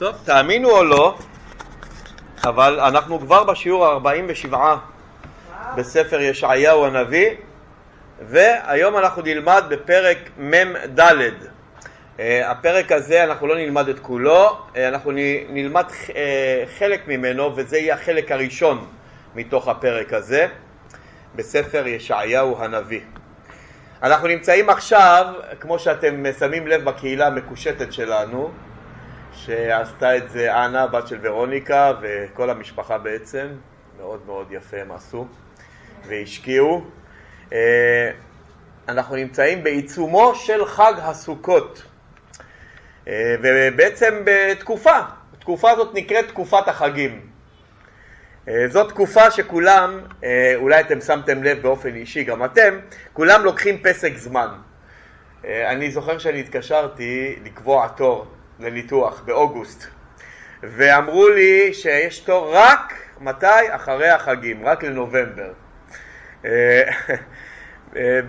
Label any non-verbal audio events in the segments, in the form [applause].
טוב, תאמינו או לא, אבל אנחנו כבר בשיעור ה-47 בספר ישעיהו הנביא, והיום אנחנו נלמד בפרק מ"ד. אה, הפרק הזה אנחנו לא נלמד את כולו, אה, אנחנו נלמד אה, חלק ממנו, וזה יהיה החלק הראשון מתוך הפרק הזה, בספר ישעיהו הנביא. אנחנו נמצאים עכשיו, כמו שאתם שמים לב בקהילה המקושטת שלנו, שעשתה את זה אנה, בת של ורוניקה, וכל המשפחה בעצם, מאוד מאוד יפה הם עשו, והשקיעו. אה, אנחנו נמצאים בעיצומו של חג הסוכות, אה, ובעצם בתקופה, התקופה הזאת נקראת תקופת החגים. אה, זאת תקופה שכולם, אולי אתם שמתם לב באופן אישי, גם אתם, כולם לוקחים פסק זמן. אני זוכר שאני התקשרתי לקבוע תור לניתוח באוגוסט, ואמרו לי שיש תור רק, מתי? אחרי החגים, רק לנובמבר. אה, אה,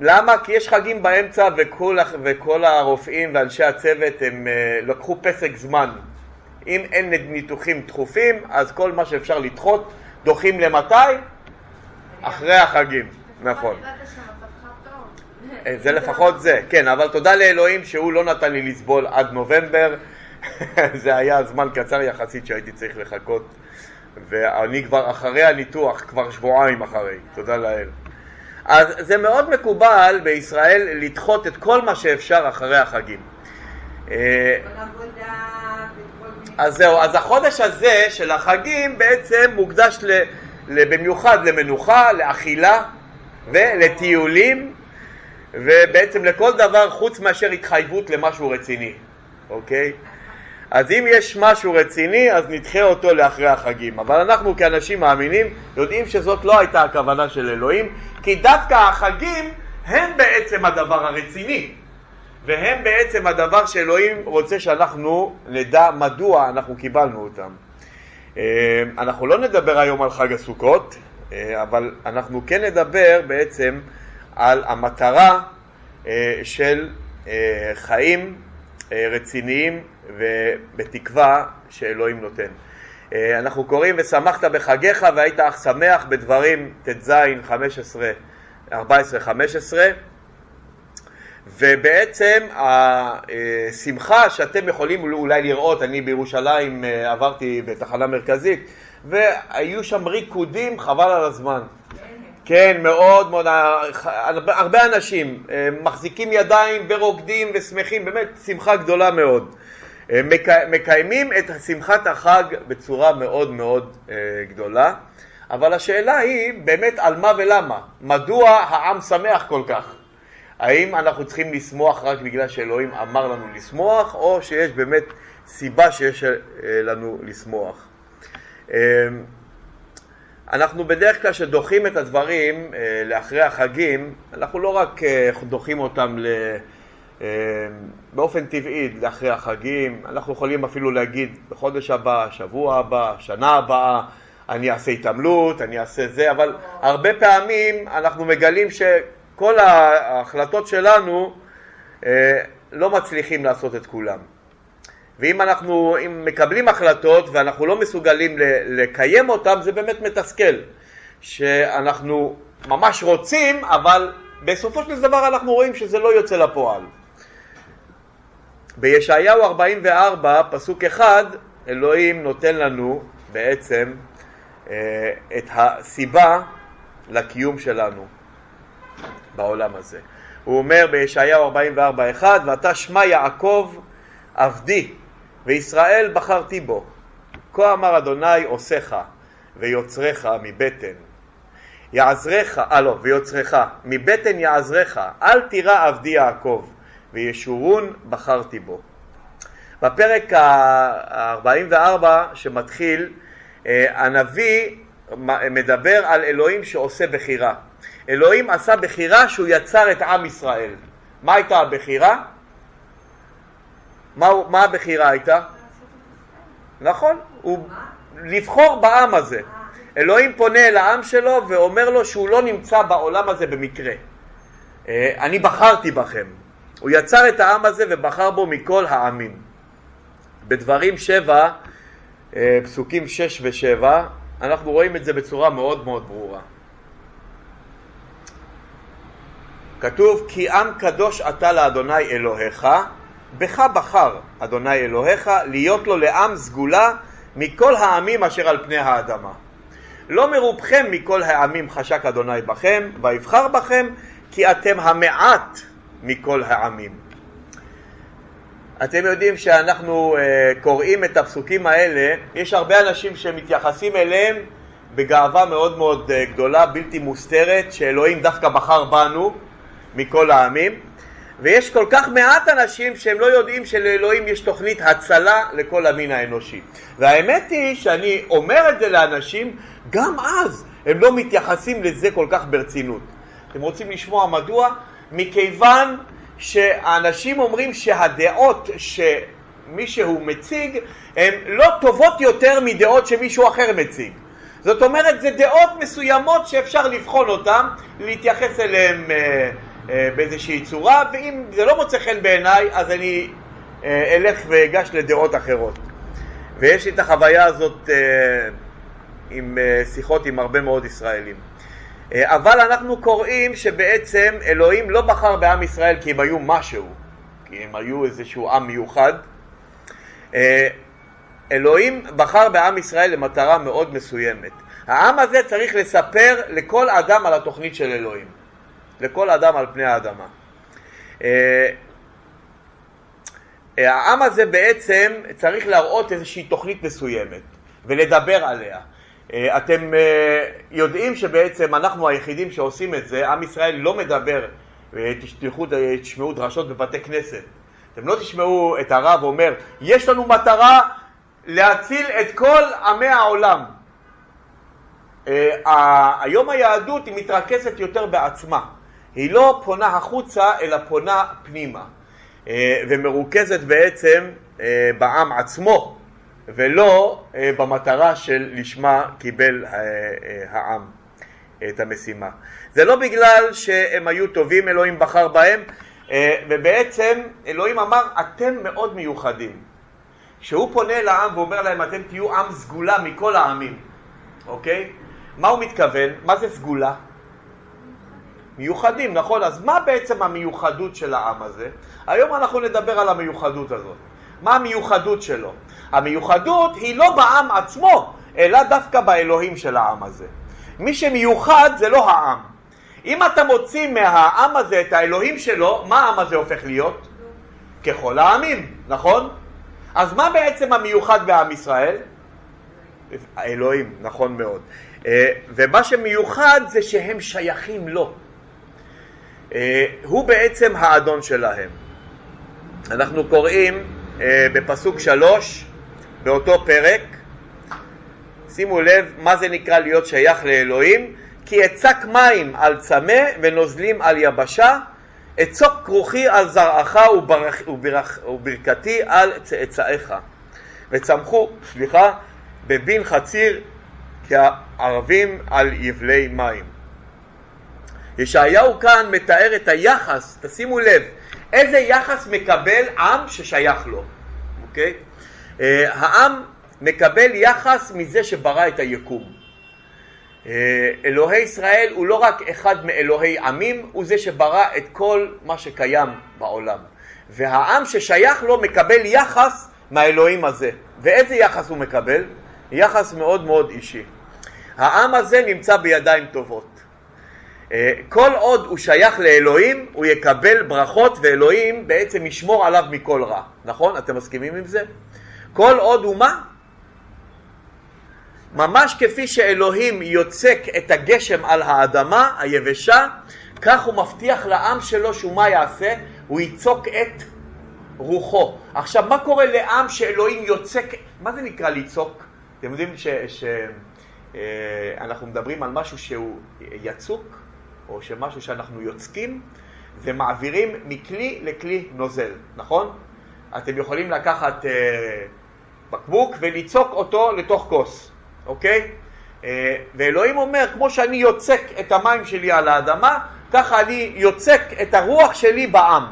למה? כי יש חגים באמצע וכל, וכל הרופאים ואנשי הצוות הם אה, לקחו פסק זמן. אם אין ניתוחים דחופים, אז כל מה שאפשר לדחות, דוחים למתי? אחרי החגים, נכון. זה לפחות זה, כן, אבל תודה לאלוהים שהוא לא נתן לי לסבול עד נובמבר, [laughs] זה היה זמן קצר יחסית שהייתי צריך לחכות, ואני כבר אחרי הניתוח, כבר שבועיים אחרי, תודה לאל. אז זה מאוד מקובל בישראל לדחות את כל מה שאפשר אחרי החגים. אה, אז זהו, אז החודש הזה של החגים בעצם מוקדש במיוחד למנוחה, לאכילה ולטיולים ובעצם לכל דבר חוץ מאשר התחייבות למשהו רציני, אוקיי? אז אם יש משהו רציני, אז נדחה אותו לאחרי החגים. אבל אנחנו כאנשים מאמינים יודעים שזאת לא הייתה הכוונה של אלוהים, כי דווקא החגים הם בעצם הדבר הרציני, והם בעצם הדבר שאלוהים רוצה שאנחנו נדע מדוע אנחנו קיבלנו אותם. אה, אנחנו לא נדבר היום על חג הסוכות, אה, אבל אנחנו כן נדבר בעצם על המטרה של אה, חיים אה, רציניים ובתקווה שאלוהים נותן. אנחנו קוראים ושמחת בחגיך והיית אך שמח בדברים ט"ז 15, 14-15 ובעצם השמחה שאתם יכולים אולי לראות, אני בירושלים עברתי בתחנה מרכזית והיו שם ריקודים חבל על הזמן כן, מאוד מאוד, הרבה אנשים אה, מחזיקים ידיים ורוקדים ושמחים, באמת שמחה גדולה מאוד. אה, מקיימים את שמחת החג בצורה מאוד מאוד אה, גדולה, אבל השאלה היא באמת על מה ולמה. מדוע העם שמח כל כך? האם אנחנו צריכים לשמוח רק בגלל שאלוהים אמר לנו לשמוח, או שיש באמת סיבה שיש לנו לשמוח? אנחנו בדרך כלל כשדוחים את הדברים אה, לאחרי החגים, אנחנו לא רק אה, דוחים אותם ל... אה, באופן טבעי לאחרי החגים, אנחנו יכולים אפילו להגיד בחודש הבא, שבוע הבא, שנה הבאה, אני אעשה התעמלות, אני אעשה זה, אבל הרבה פעמים אנחנו מגלים שכל ההחלטות שלנו לא מצליחים לעשות את כולם. ואם אנחנו מקבלים החלטות ואנחנו לא מסוגלים לקיים אותן, זה באמת מתסכל. שאנחנו ממש רוצים, אבל בסופו של דבר אנחנו רואים שזה לא יוצא לפועל. בישעיהו 44, פסוק אחד, אלוהים נותן לנו בעצם אה, את הסיבה לקיום שלנו בעולם הזה. הוא אומר בישעיהו 44, 1, ואתה שמע יעקב עבדי וישראל בחרתי בו. כה אמר אדוני עושך ויוצרך מבטן. יעזרך, אה לא, ויוצרך, מבטן יעזרך, אל תירא עבדי יעקב, וישורון בחרתי בו. בפרק ה-44 שמתחיל, אה, הנביא מדבר על אלוהים שעושה בחירה. אלוהים עשה בחירה שהוא יצר את עם ישראל. מה הייתה הבחירה? מה, הבחירה הייתה? נכון, הוא לבחור בעם הזה. אלוהים פונה אל העם שלו ואומר לו שהוא לא נמצא בעולם הזה במקרה. אה, אני בחרתי בכם. הוא יצר את העם הזה ובחר בו מכל העמים. בדברים שבע, אה, פסוקים שש ושבע, אנחנו רואים את זה בצורה מאוד מאוד ברורה. כתוב כי עם קדוש אתה לאדוני אלוהיך, בך בחר אדוני אלוהיך להיות לו לעם סגולה מכל העמים אשר על פני האדמה. לא מרובכם מכל העמים חשק אדוני בכם, ויבחר בכם כי אתם המעט מכל העמים. אתם יודעים שאנחנו uh, קוראים את הפסוקים האלה, יש הרבה אנשים שמתייחסים אליהם בגאווה מאוד מאוד uh, גדולה, בלתי מוסתרת, שאלוהים דווקא בחר בנו מכל העמים, ויש כל כך מעט אנשים שהם לא יודעים שלאלוהים יש תוכנית הצלה לכל המין האנושי. והאמת היא שאני אומר את זה לאנשים, גם אז הם לא מתייחסים לזה כל כך ברצינות. אתם רוצים לשמוע מדוע? מכיוון שאנשים אומרים שהדעות שמישהו מציג הן לא טובות יותר מדעות שמישהו אחר מציג. זאת אומרת, זה דעות מסוימות שאפשר לבחון אותן, להתייחס אליהן אה, באיזושהי צורה, ואם זה לא מוצא חן בעיניי, אז אני אה, אלך ואגש לדעות אחרות. ויש לי את החוויה הזאת אה, עם אה, שיחות עם הרבה מאוד ישראלים. אה, אבל אנחנו קוראים שבעצם אלוהים לא בחר בעם ישראל כי הם היו משהו, כי הם היו איזשהו עם מיוחד. אה, אלוהים בחר בעם ישראל למטרה מאוד מסוימת. העם הזה צריך לספר לכל אדם על התוכנית של אלוהים, לכל אדם על פני האדמה. העם הזה בעצם צריך להראות איזושהי תוכנית מסוימת ולדבר עליה. אה, אתם אה, יודעים שבעצם אנחנו היחידים שעושים את זה, עם ישראל לא מדבר, אה, תשמעו, תשמעו דרשות בבתי כנסת. אתם לא תשמעו את הרב אומר, יש לנו מטרה להציל את כל עמי העולם. היום היהדות היא מתרכזת יותר בעצמה. היא לא פונה החוצה, אלא פונה פנימה. ומרוכזת בעצם בעם עצמו. ולא אה, במטרה של לשמה קיבל אה, אה, העם את המשימה. זה לא בגלל שהם היו טובים, אלוהים בחר בהם, ובעצם אלוהים אמר, אתם מאוד מיוחדים. כשהוא פונה לעם ואומר להם, אתם תהיו עם סגולה מכל העמים, אוקיי? מה הוא מתכוון? מה זה סגולה? מיוחדים, נכון? אז מה בעצם המיוחדות של העם הזה? היום אנחנו נדבר על המיוחדות הזאת. מה המיוחדות שלו? המיוחדות היא לא בעם עצמו, אלא דווקא באלוהים של העם הזה. מי שמיוחד זה לא העם. אם אתה מוציא מהעם הזה את האלוהים שלו, מה העם הזה הופך להיות? ככל העמים, נכון? אז מה בעצם המיוחד בעם ישראל? האלוהים, נכון מאוד. אה, ומה שמיוחד זה שהם שייכים לו. אה, הוא בעצם האדון שלהם. אנחנו קוראים אה, בפסוק שלוש באותו פרק, שימו לב מה זה נקרא להיות שייך לאלוהים, כי אצק מים על צמא ונוזלים על יבשה, אצוק כרוכי על זרעך וברך, וברך, וברכתי על צאצאיך. וצמחו, סליחה, בבין חציר כערבים על יבלי מים. ישעיהו כאן מתאר את היחס, תשימו לב, איזה יחס מקבל עם ששייך לו, אוקיי? Uh, העם מקבל יחס מזה שברא את היקום. Uh, אלוהי ישראל הוא לא רק אחד מאלוהי עמים, הוא זה שברא את כל מה שקיים בעולם. והעם ששייך לו מקבל יחס מהאלוהים הזה. ואיזה יחס הוא מקבל? יחס מאוד מאוד אישי. העם הזה נמצא בידיים טובות. אה, כל עוד הוא שייך לאלוהים, הוא יקבל ברכות ואלוהים בעצם ישמור עליו מכל רע. נכון? אתם מסכימים עם זה? כל עוד הוא מה? ממש כפי שאלוהים יוצק את הגשם על האדמה היבשה, כך הוא מבטיח לעם שלו שהוא מה יעשה? הוא יצוק את רוחו. עכשיו, מה קורה לעם שאלוהים יוצק, מה זה נקרא לצעוק? אתם יודעים שאנחנו אה, מדברים על משהו שהוא יצוק? או שמשהו שאנחנו יוצקים ומעבירים מכלי לכלי נוזל, נכון? אתם יכולים לקחת אה, בקבוק וליצוק אותו לתוך כוס, אוקיי? אה, ואלוהים אומר, כמו שאני יוצק את המים שלי על האדמה, ככה אני יוצק את הרוח שלי בעם.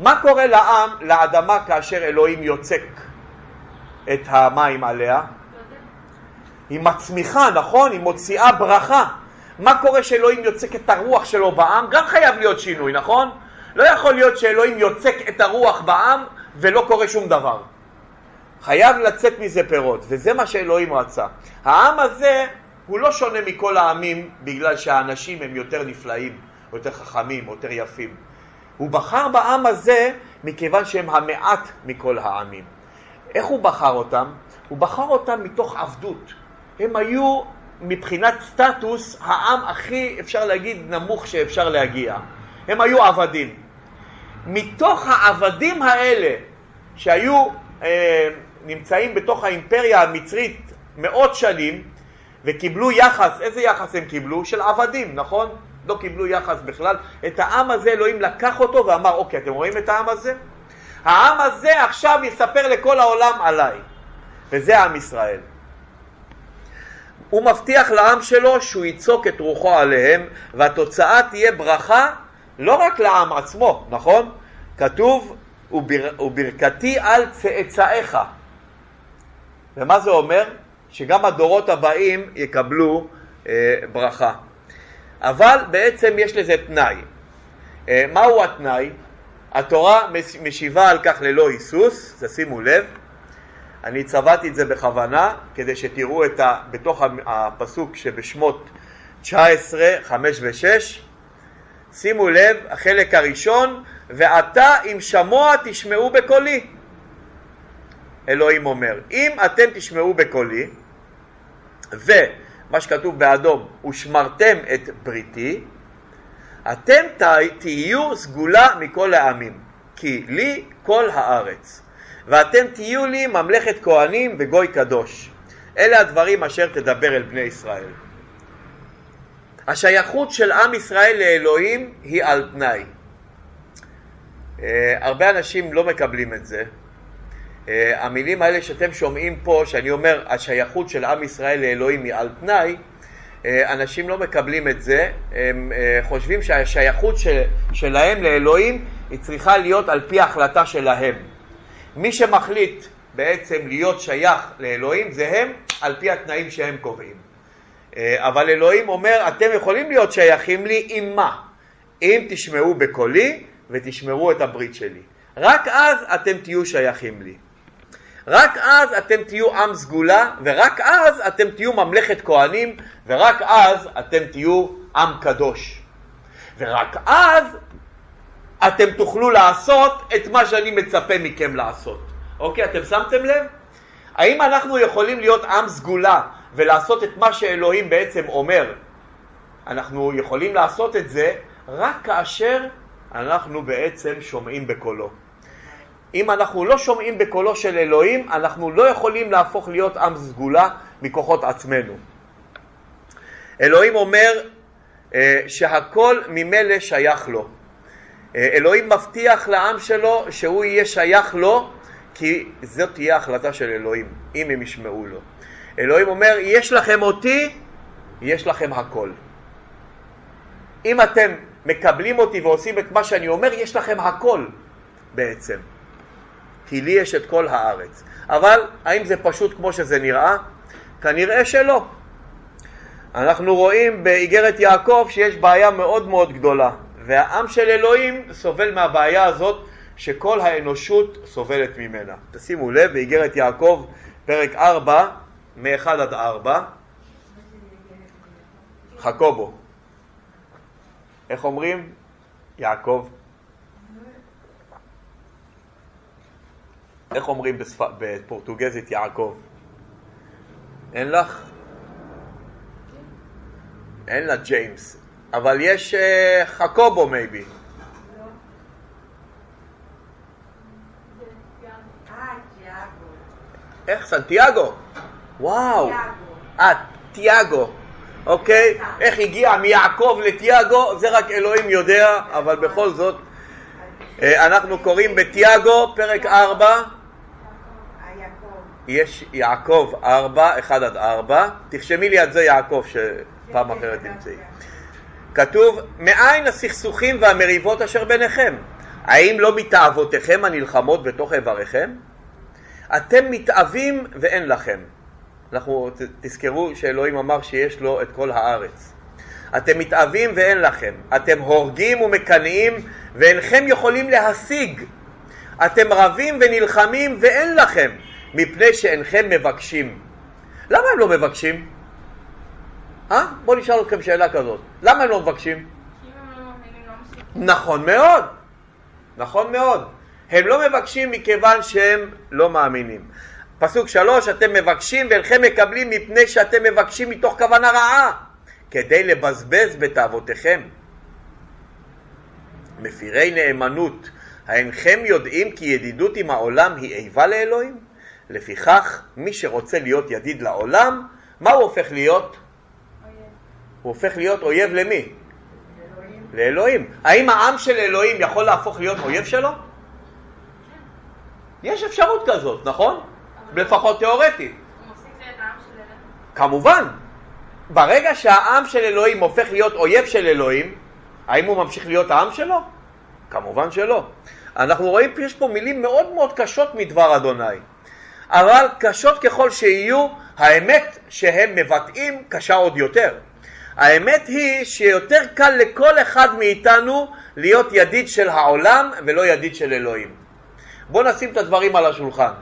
מה קורה לעם, לאדמה, כאשר אלוהים יוצק את המים עליה? היא מצמיחה, נכון? היא מוציאה ברכה. מה קורה שאלוהים יוצק את הרוח שלו בעם? גם חייב להיות שינוי, נכון? לא יכול להיות שאלוהים יוצק את הרוח בעם ולא קורה שום דבר. חייב לצאת מזה פירות, וזה מה שאלוהים רצה. העם הזה הוא לא שונה מכל העמים בגלל שהאנשים הם יותר נפלאים, יותר חכמים, יותר יפים. הוא בחר בעם הזה מכיוון שהם המעט מכל העמים. איך הוא בחר אותם? הוא בחר אותם מתוך עבדות. הם היו מבחינת סטטוס העם הכי, אפשר להגיד, נמוך שאפשר להגיע. הם היו עבדים. מתוך העבדים האלה שהיו אה, נמצאים בתוך האימפריה המצרית מאות שנים וקיבלו יחס, איזה יחס הם קיבלו? של עבדים, נכון? לא קיבלו יחס בכלל. את העם הזה אלוהים לקח אותו ואמר, אוקיי, אתם רואים את העם הזה? העם הזה עכשיו יספר לכל העולם עליי, וזה עם ישראל. הוא מבטיח לעם שלו שהוא יצוק את רוחו עליהם, והתוצאה תהיה ברכה לא רק לעם עצמו, נכון? כתוב, ובר, וברכתי על צאצאיך. ומה זה אומר? שגם הדורות הבאים יקבלו אה, ברכה. אבל בעצם יש לזה תנאי. אה, מהו התנאי? התורה משיבה על כך ללא היסוס, תשימו לב, אני צבעתי את זה בכוונה כדי שתראו את ה, בתוך הפסוק שבשמות 19, 5 ו-6 שימו לב, החלק הראשון, ועתה אם שמוע תשמעו בקולי. אלוהים אומר, אם אתם תשמעו בקולי, ומה שכתוב באדום, ושמרתם את בריתי, אתם תהיו סגולה מכל העמים, כי לי כל הארץ. ואתם תהיו לי ממלכת כהנים וגוי קדוש. אלה הדברים אשר תדבר אל בני ישראל. השייכות של עם ישראל לאלוהים היא על תנאי. Uh, הרבה אנשים לא מקבלים את זה. Uh, המילים האלה שאתם שומעים פה, שאני אומר השייכות של עם ישראל לאלוהים היא על תנאי, uh, אנשים לא מקבלים את זה, הם uh, חושבים שהשייכות של, שלהם לאלוהים היא צריכה להיות על פי ההחלטה שלהם. מי שמחליט בעצם להיות שייך לאלוהים זה הם על פי התנאים שהם קובעים. אה, אבל אלוהים אומר, אתם יכולים להיות שייכים לי עם מה? אם תשמעו בקולי ותשמרו את הברית שלי. רק אז אתם תהיו שייכים לי. רק אז אתם תהיו עם סגולה, ורק אז אתם תהיו ממלכת כהנים, ורק אז אתם תהיו עם קדוש. ורק אז אתם תוכלו לעשות את מה שאני מצפה מכם לעשות. אוקיי, אתם שמתם לב? האם אנחנו יכולים להיות עם סגולה ולעשות את מה שאלוהים בעצם אומר? אנחנו יכולים לעשות את זה רק כאשר אנחנו בעצם שומעים בקולו. אם אנחנו לא שומעים בקולו של אלוהים, אנחנו לא יכולים להפוך להיות עם סגולה מכוחות עצמנו. אלוהים אומר אה, שהכל ממילא שייך לו. אה, אלוהים מבטיח לעם שלו שהוא יהיה שייך לו כי זאת תהיה החלטה של אלוהים, אם הם ישמעו לו. אלוהים אומר, יש לכם אותי, יש לכם הכל. אם אתם מקבלים אותי ועושים את מה שאני אומר, יש לכם הכל בעצם. כי לי יש את כל הארץ. אבל האם זה פשוט כמו שזה נראה? כנראה שלא. אנחנו רואים באיגרת יעקב שיש בעיה מאוד מאוד גדולה. והעם של אלוהים סובל מהבעיה הזאת שכל האנושות סובלת ממנה. תשימו לב, באיגרת יעקב, פרק 4, מ-1 עד 4, חקובו. איך אומרים? יעקב. איך אומרים בשפ... בפורטוגזית יעקב? אין לך? אין לה ג'יימס. אבל יש uh, חקובו מייבי. איך? סנטיאגו? וואו. אה, תיאגו. אוקיי? איך הגיע מיעקב לתיאגו? זה רק אלוהים יודע, אבל בכל זאת אה, אנחנו קוראים בתיאגו, פרק 4. יש יעקב 4, 1 עד 4. תרשמי לי על זה יעקב, שפעם אחרת תמצאי. כתוב, מאין הסכסוכים והמריבות אשר ביניכם? האם לא מתאוותיכם הנלחמות בתוך איבריכם? אתם מתאווים ואין לכם. אנחנו, תזכרו שאלוהים אמר שיש לו את כל הארץ. אתם מתאווים ואין לכם. אתם הורגים ומקנאים ואינכם יכולים להשיג. אתם רבים ונלחמים ואין לכם, מפני שאינכם מבקשים. למה הם לא מבקשים? אה? בואו נשאל אתכם שאלה כזאת. למה הם לא מבקשים? נכון מאוד. נכון מאוד. הם לא מבקשים מכיוון שהם לא מאמינים. פסוק שלוש, אתם מבקשים ואינכם מקבלים מפני שאתם מבקשים מתוך כוונה רעה, כדי לבזבז בתאוותיכם. מפירי נאמנות, האינכם יודעים כי ידידות עם העולם היא איבה לאלוהים? לפיכך, מי שרוצה להיות ידיד לעולם, מה הוא הופך להיות? הוא הופך להיות אויב למי? לאלוהים. לאלוהים. האם העם של אלוהים יכול להפוך להיות אויב שלו? יש אפשרות כזאת, נכון? לפחות תיאורטית. כמובן. ברגע שהעם של אלוהים הופך להיות אויב של אלוהים, האם הוא ממשיך להיות העם שלו? כמובן שלא. אנחנו רואים, יש פה מילים מאוד מאוד קשות מדבר אדוני. אבל קשות ככל שיהיו, האמת שהם מבטאים קשה עוד יותר. האמת היא שיותר קל לכל אחד מאיתנו להיות ידיד של העולם ולא ידיד של אלוהים. בואו נשים את הדברים על השולחן.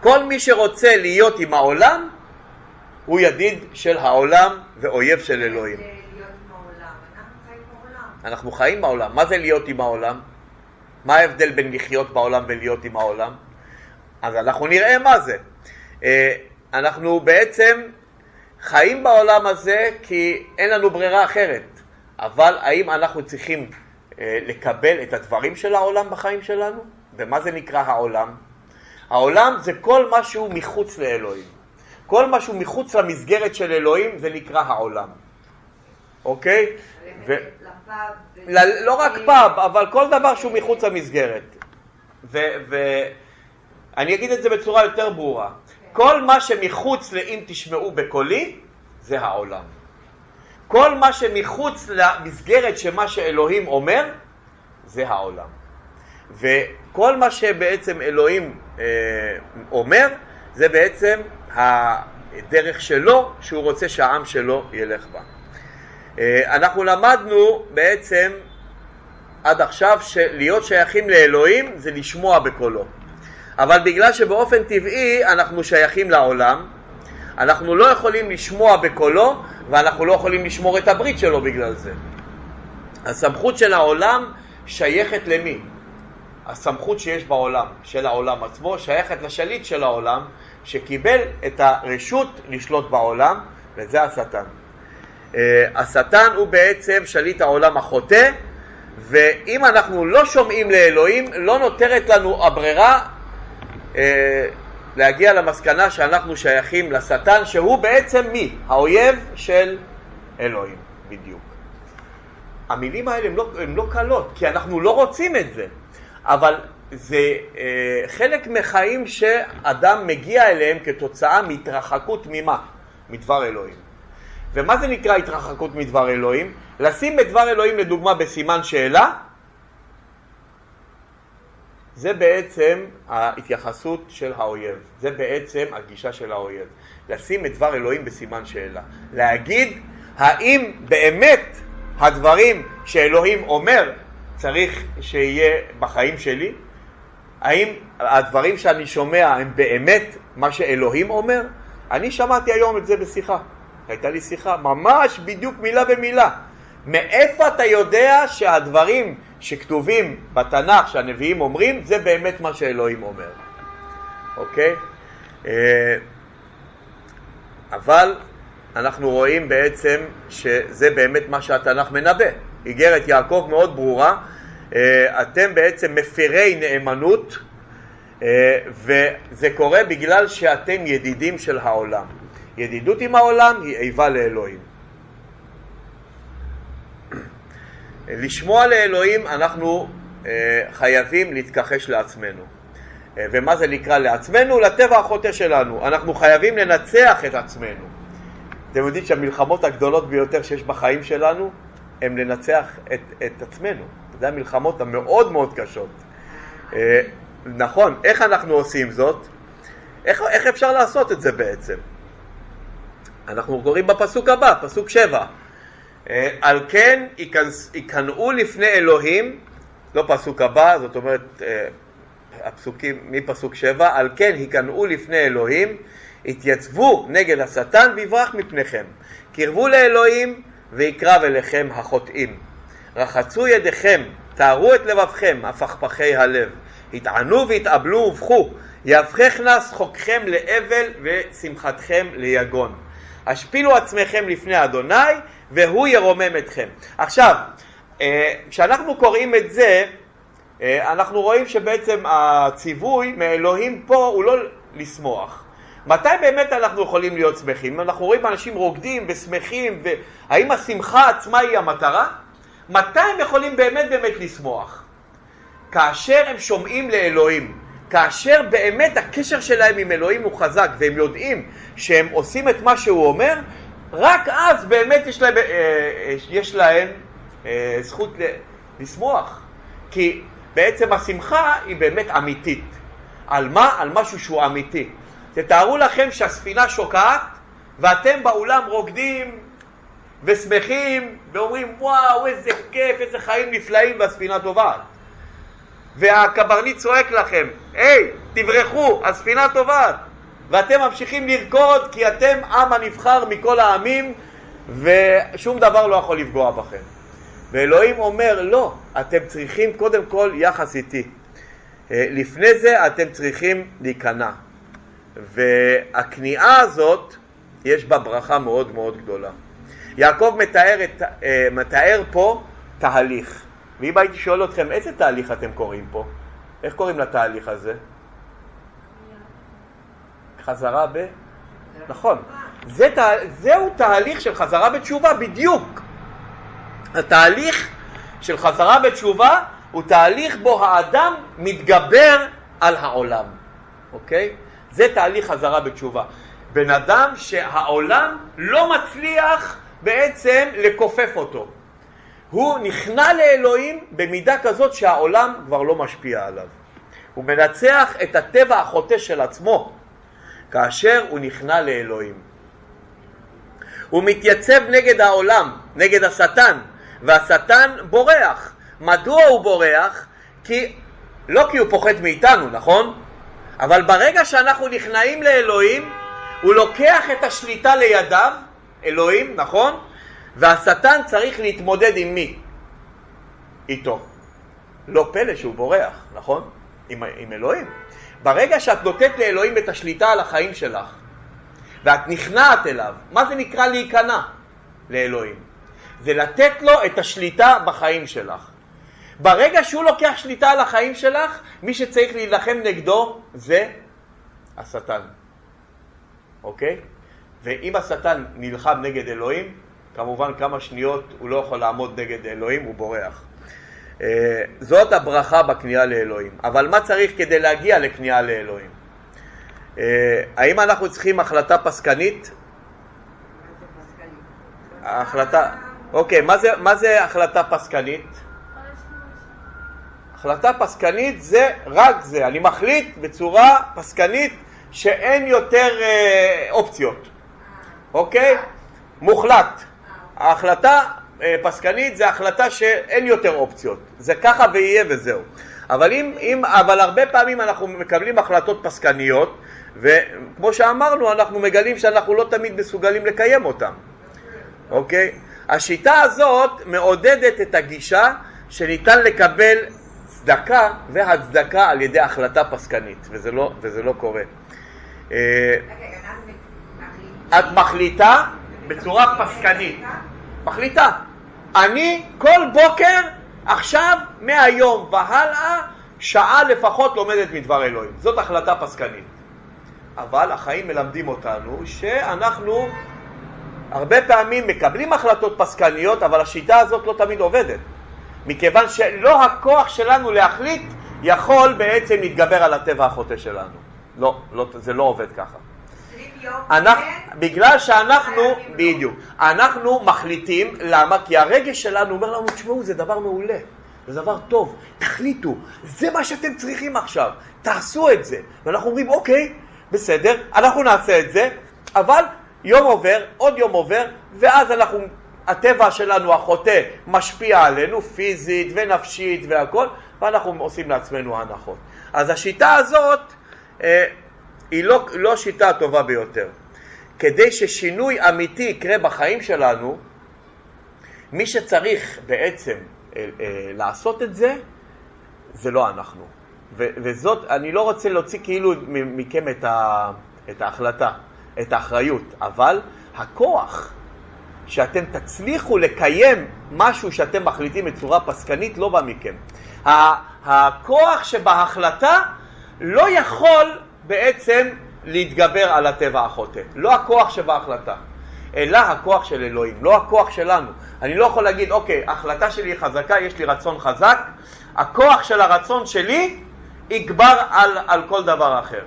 כל מי שרוצה להיות עם העולם הוא ידיד של העולם ואויב של אלוהים. אנחנו חיים בעולם. מה זה להיות עם העולם? מה ההבדל בין לחיות בעולם ולהיות עם העולם? אז אנחנו נראה מה זה. אה, אנחנו בעצם חיים בעולם הזה כי אין לנו ברירה אחרת, אבל האם אנחנו צריכים אה, לקבל את הדברים של העולם בחיים שלנו? ומה זה נקרא העולם? העולם זה כל מה שהוא מחוץ לאלוהים. כל מה שהוא מחוץ למסגרת של אלוהים זה נקרא העולם, אוקיי? ו... לא רק פאב, אבל כל דבר שהוא מחוץ למסגרת. ואני אגיד את זה בצורה יותר ברורה. כל מה שמחוץ ל"אם תשמעו בקולי" זה העולם. כל מה שמחוץ למסגרת שמה שאלוהים אומר זה העולם. וכל מה שבעצם אלוהים אה, אומר זה בעצם הדרך שלו שהוא רוצה שהעם שלו ילך בה. אה, אנחנו למדנו בעצם עד עכשיו שלהיות שייכים לאלוהים זה לשמוע בקולו. אבל בגלל שבאופן טבעי אנחנו שייכים לעולם, אנחנו לא יכולים לשמוע בקולו ואנחנו לא יכולים לשמור את הברית שלו בגלל זה. הסמכות של העולם שייכת למי? הסמכות שיש בעולם, של העולם עצמו, שייכת לשליט של העולם, שקיבל את הרשות לשלוט בעולם, וזה השטן. אה, השטן הוא בעצם שליט העולם החוטא, ואם אנחנו לא שומעים לאלוהים, לא נותרת לנו הברירה להגיע למסקנה שאנחנו שייכים לשטן, שהוא בעצם מי? האויב של אלוהים, בדיוק. המילים האלה הן לא, לא קלות, כי אנחנו לא רוצים את זה, אבל זה אה, חלק מחיים שאדם מגיע אליהם כתוצאה מהתרחקות ממה? מדבר אלוהים. ומה זה נקרא התרחקות מדבר אלוהים? לשים את דבר אלוהים לדוגמה בסימן שאלה, זה בעצם ההתייחסות של האויב, זה בעצם הגישה של האויב. לשים את דבר אלוהים בסימן שאלה. להגיד האם באמת הדברים שאלוהים אומר צריך שיהיה בחיים שלי? האם הדברים שאני שומע הם באמת מה שאלוהים אומר? אני שמעתי היום את זה בשיחה. הייתה לי שיחה ממש בדיוק מילה במילה. מאיפה אתה יודע שהדברים שכתובים בתנ"ך, שהנביאים אומרים, זה באמת מה שאלוהים אומר, אוקיי? אה, אבל אנחנו רואים בעצם שזה באמת מה שהתנ"ך מנבא. איגרת יעקב מאוד ברורה, אה, אתם בעצם מפירי נאמנות אה, וזה קורה בגלל שאתם ידידים של העולם. ידידות עם העולם היא איבה לאלוהים. לשמוע לאלוהים אנחנו אה, חייבים להתכחש לעצמנו. אה, ומה זה נקרא לעצמנו? לטבע החוטא שלנו. אנחנו חייבים לנצח את עצמנו. אתם יודעים שהמלחמות הגדולות ביותר שיש בחיים שלנו הן לנצח את, את עצמנו. זה המלחמות המאוד מאוד קשות. אה, נכון, איך אנחנו עושים זאת? איך, איך אפשר לעשות את זה בעצם? אנחנו קוראים בפסוק הבא, פסוק שבע. אה, על כן ייכנעו לפני אלוהים, לא פסוק הבא, זאת אומרת אה, הפסוקים מפסוק שבע, על כן ייכנעו לפני אלוהים, התייצבו נגד השטן ויברח מפניכם. קרבו לאלוהים ויקרב אליכם החוטאים. רחצו ידיכם, תארו את לבבכם, הפכפכי הלב. התענו והתאבלו ובכו, יהפכך נא שחוקכם לאבל ושמחתכם ליגון. השפילו עצמכם לפני אדוני והוא ירומם אתכם. עכשיו, אה, כשאנחנו קוראים את זה, אה, אנחנו רואים שבעצם הציווי מאלוהים פה הוא לא לשמוח. מתי באמת אנחנו יכולים להיות שמחים? אנחנו רואים אנשים רוקדים ושמחים, והאם השמחה עצמה היא המטרה? מתי הם יכולים באמת באמת לשמוח? כאשר הם שומעים לאלוהים, כאשר באמת הקשר שלהם עם אלוהים הוא חזק והם יודעים שהם עושים את מה שהוא אומר, רק אז באמת יש להם, אה, יש להם אה, זכות לשמוח. כי בעצם השמחה היא באמת אמיתית. על מה? על משהו שהוא אמיתי. תתארו לכם שהספינה שוקעת ואתם באולם רוקדים ושמחים ואומרים וואו איזה כיף, איזה חיים נפלאים והספינה טובעת. והקברניט צועק לכם, היי, תברחו, הספינה טובעת. ואתם ממשיכים לרקוד כי אתם עם הנבחר מכל העמים ושום דבר לא יכול לפגוע בכם. ואלוהים אומר, לא, אתם צריכים קודם כל יחס איתי. אה, לפני זה אתם צריכים להיכנע. והכניעה הזאת, יש בה ברכה מאוד מאוד גדולה. יעקב מתאר, אה, מתאר פה תהליך. ואם הייתי שואל אתכם, איזה תהליך אתם קוראים פה? איך קוראים לתהליך הזה? חזרה ב... נכון. זה, זהו תהליך של חזרה בתשובה בדיוק. התהליך של חזרה בתשובה הוא תהליך בו האדם מתגבר על העולם, אוקיי? זה תהליך חזרה בתשובה. בן אדם שהעולם לא מצליח בעצם לכופף אותו. הוא נכנע לאלוהים במידה כזאת שהעולם כבר לא משפיע עליו. הוא מנצח את הטבע החוטא של עצמו כאשר הוא נכנע לאלוהים. הוא מתייצב נגד העולם, נגד השטן, והשטן בורח. מדוע הוא בורח? כי, לא כי הוא פוחד מאיתנו, נכון? אבל ברגע שאנחנו נכנעים לאלוהים, הוא לוקח את השליטה לידיו, אלוהים, נכון? והשטן צריך להתמודד עם מי? איתו. לא פלא שהוא בורח, נכון? עם, עם אלוהים. ברגע שאת נותנת לאלוהים את השליטה על החיים שלך, ואת נכנעת אליו, מה זה נקרא להיכנע לאלוהים? זה לתת לו את השליטה בחיים שלך. ברגע שהוא לוקח שליטה על החיים שלך, מי שצריך להילחם נגדו זה השטן, אוקיי? ואם השטן נלחם נגד אלוהים, כמובן כמה שניות הוא לא יכול לעמוד נגד אלוהים, הוא בורח. אה, זאת הברכה בכניעה לאלוהים. אבל מה צריך כדי להגיע לכניעה לאלוהים? אה, האם אנחנו צריכים החלטה פסקנית? החלטה, אוקיי, מה זה, מה זה החלטה פסקנית? החלטה פסקנית זה רק זה, אני מחליט בצורה פסקנית שאין יותר אה, אופציות, אוקיי? מוחלט. ההחלטה אה, פסקנית זה החלטה שאין יותר אופציות, זה ככה ויהיה וזהו. אבל, אם, אם, אבל הרבה פעמים אנחנו מקבלים החלטות פסקניות וכמו שאמרנו אנחנו מגלים שאנחנו לא תמיד מסוגלים לקיים אותן, אוקיי? השיטה הזאת מעודדת את הגישה שניתן לקבל צדקה והצדקה על ידי החלטה פסקנית, וזה לא, וזה לא קורה. אה, את מחליטה בצורה פסקנית. מחליטה. אני כל בוקר, עכשיו, מהיום והלאה, שעה לפחות לומדת מדבר אלוהים. זאת החלטה פסקנית. אבל החיים מלמדים אותנו שאנחנו הרבה פעמים מקבלים החלטות פסקניות, אבל השיטה הזאת לא תמיד עובדת. מכיוון שלא הכוח שלנו להחליט יכול בעצם להתגבר על הטבע החוטא שלנו. לא, לא זה לא עובד ככה. אנחנו, בגלל שאנחנו, בדיוק, אנחנו מחליטים, למה? כי הרגש שלנו אומר לנו, תשמעו, זה דבר מעולה. זה דבר טוב, תחליטו, זה מה שאתם צריכים עכשיו, תעשו את זה. ואנחנו אומרים, אוקיי, בסדר, אנחנו נעשה את זה, אבל יום עובר, עוד יום עובר, ואז אנחנו, הטבע שלנו, החוטא, משפיע עלינו פיזית ונפשית והכל, ואנחנו עושים לעצמנו הנחות. אז השיטה הזאת אה, היא לא, לא השיטה הטובה ביותר. כדי ששינוי אמיתי יקרה בחיים שלנו, מי שצריך בעצם אה, אה, לעשות את זה, זה לא אנחנו. ו- וזאת, אני לא רוצה להוציא כאילו מכם את, ה- את ההחלטה, את האחריות, אבל הכוח שאתם תצליחו לקיים משהו שאתם מחליטים בצורה פסקנית לא בא מכם. הכוח שבהחלטה לא יכול בעצם להתגבר על הטבע החוטא, לא הכוח שבהחלטה, אלא הכוח של אלוהים, לא הכוח שלנו. אני לא יכול להגיד, אוקיי, ההחלטה שלי היא חזקה, יש לי רצון חזק, הכוח של הרצון שלי יגבר על, על כל דבר אחר.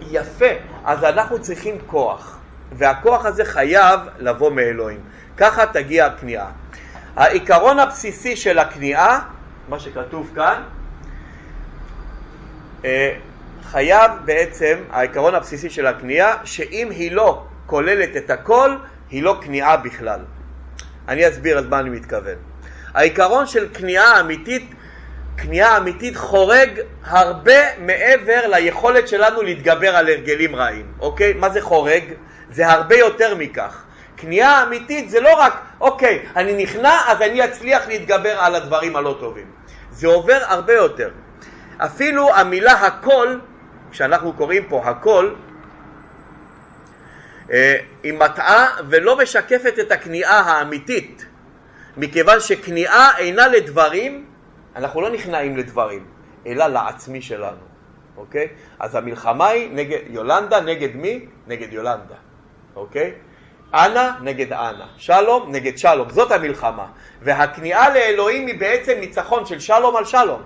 יפה, אז אנחנו צריכים כוח, והכוח הזה חייב לבוא מאלוהים. ככה תגיע הכניעה. העיקרון הבסיסי של הכניעה, מה שכתוב כאן, חייב בעצם, העיקרון הבסיסי של הכניעה, שאם היא לא כוללת את הכל, היא לא כניעה בכלל. אני אסביר את מה אני מתכוון. העיקרון של כניעה אמיתית, כניעה אמיתית חורג הרבה מעבר ליכולת שלנו להתגבר על הרגלים רעים, אוקיי? מה זה חורג? זה הרבה יותר מכך. כניעה אמיתית זה לא רק, אוקיי, אני נכנע אז אני אצליח להתגבר על הדברים הלא טובים. זה עובר הרבה יותר. אפילו המילה הכל, כשאנחנו קוראים פה הכל, אה, היא מטעה ולא משקפת את הכניעה האמיתית, מכיוון שכניעה אינה לדברים, אנחנו לא נכנעים לדברים, אלא לעצמי שלנו, אוקיי? אז המלחמה היא נגד יולנדה, נגד מי? נגד יולנדה, אוקיי? אנה נגד אנה, שלום נגד שלום, זאת המלחמה. והכניעה לאלוהים היא בעצם ניצחון של שלום על שלום.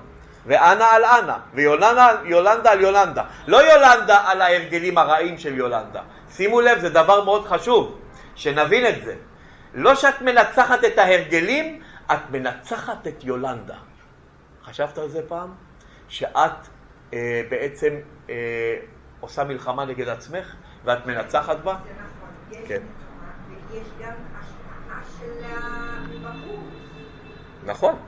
ואנה על אנה, ויולנדה על יולנדה. לא יולנדה על ההרגלים הרעים של יולנדה. שימו לב, זה דבר מאוד חשוב, שנבין את זה. לא שאת מנצחת את ההרגלים, את מנצחת את יולנדה. חשבת על זה פעם? שאת אה, בעצם אה, עושה מלחמה נגד עצמך ואת מנצחת בה? כן. יש גם השפעה של נכון.